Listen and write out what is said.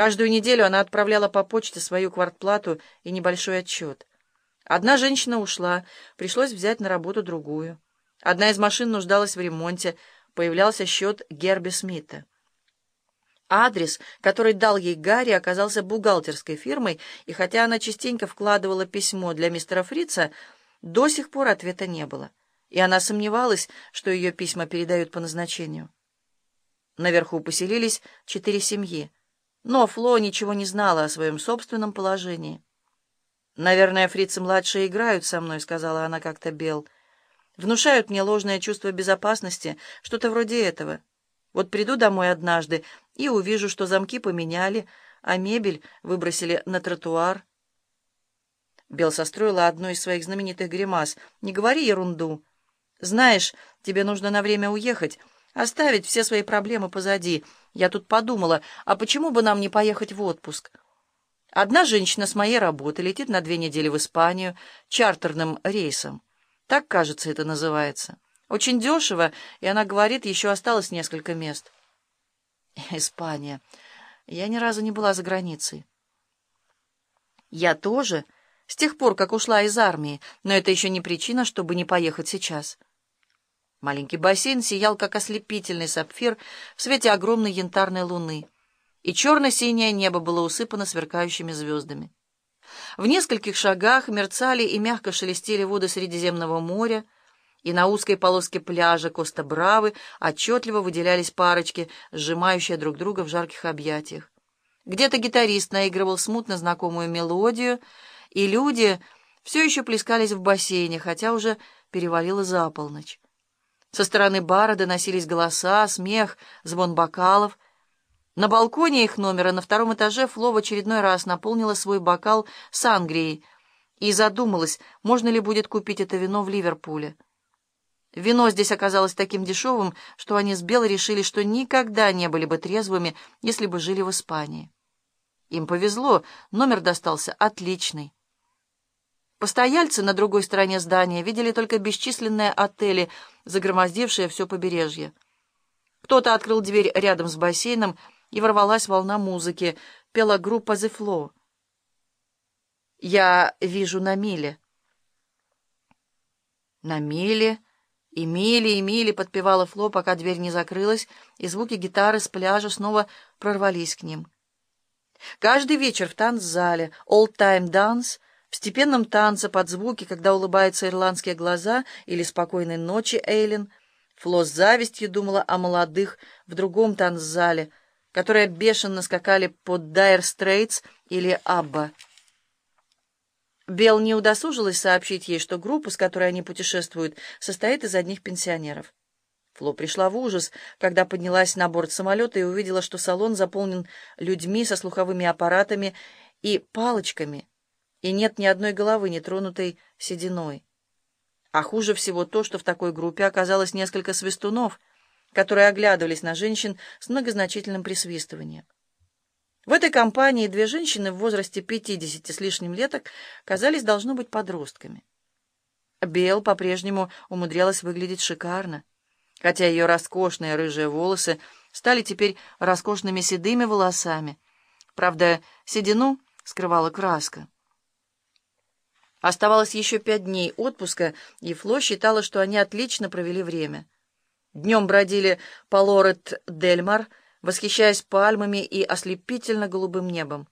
Каждую неделю она отправляла по почте свою квартплату и небольшой отчет. Одна женщина ушла, пришлось взять на работу другую. Одна из машин нуждалась в ремонте, появлялся счет Герби Смита. Адрес, который дал ей Гарри, оказался бухгалтерской фирмой, и хотя она частенько вкладывала письмо для мистера Фрица, до сих пор ответа не было, и она сомневалась, что ее письма передают по назначению. Наверху поселились четыре семьи, но Фло ничего не знала о своем собственном положении. «Наверное, фрицы-младшие играют со мной», — сказала она как-то Бел. «Внушают мне ложное чувство безопасности, что-то вроде этого». Вот приду домой однажды и увижу, что замки поменяли, а мебель выбросили на тротуар. Бел состроила одну из своих знаменитых гримас. «Не говори ерунду. Знаешь, тебе нужно на время уехать, оставить все свои проблемы позади. Я тут подумала, а почему бы нам не поехать в отпуск? Одна женщина с моей работы летит на две недели в Испанию чартерным рейсом. Так, кажется, это называется». Очень дешево, и она говорит, еще осталось несколько мест. Испания. Я ни разу не была за границей. Я тоже, с тех пор, как ушла из армии, но это еще не причина, чтобы не поехать сейчас. Маленький бассейн сиял, как ослепительный сапфир в свете огромной янтарной луны, и черно-синее небо было усыпано сверкающими звездами. В нескольких шагах мерцали и мягко шелестели воды Средиземного моря, и на узкой полоске пляжа Коста-Бравы отчетливо выделялись парочки, сжимающие друг друга в жарких объятиях. Где-то гитарист наигрывал смутно знакомую мелодию, и люди все еще плескались в бассейне, хотя уже перевалило за полночь. Со стороны бара доносились голоса, смех, звон бокалов. На балконе их номера на втором этаже Фло в очередной раз наполнила свой бокал сангрией и задумалась, можно ли будет купить это вино в Ливерпуле. Вино здесь оказалось таким дешевым, что они с Белой решили, что никогда не были бы трезвыми, если бы жили в Испании. Им повезло, номер достался отличный. Постояльцы на другой стороне здания видели только бесчисленные отели, загромоздившие все побережье. Кто-то открыл дверь рядом с бассейном, и ворвалась волна музыки. Пела группа «The Flow». «Я вижу на миле». «На миле...» И мили, и мили подпевала Фло, пока дверь не закрылась, и звуки гитары с пляжа снова прорвались к ним. Каждый вечер в танцзале «Old Time Dance» в степенном танце под звуки, когда улыбаются ирландские глаза или «Спокойной ночи, Эйлин», Фло с завистью думала о молодых в другом танцзале, которые бешено скакали под «Dire Straits» или «Абба». Бел не удосужилась сообщить ей, что группа, с которой они путешествуют, состоит из одних пенсионеров. Фло пришла в ужас, когда поднялась на борт самолета и увидела, что салон заполнен людьми со слуховыми аппаратами и палочками, и нет ни одной головы, не тронутой сединой. А хуже всего то, что в такой группе оказалось несколько свистунов, которые оглядывались на женщин с многозначительным присвистыванием. В этой компании две женщины в возрасте пятидесяти с лишним леток казались должно быть подростками. Бел по-прежнему умудрялась выглядеть шикарно, хотя ее роскошные рыжие волосы стали теперь роскошными седыми волосами. Правда, седину скрывала краска. Оставалось еще пять дней отпуска, и Фло считала, что они отлично провели время. Днем бродили по Лорет-Дельмар, восхищаясь пальмами и ослепительно голубым небом.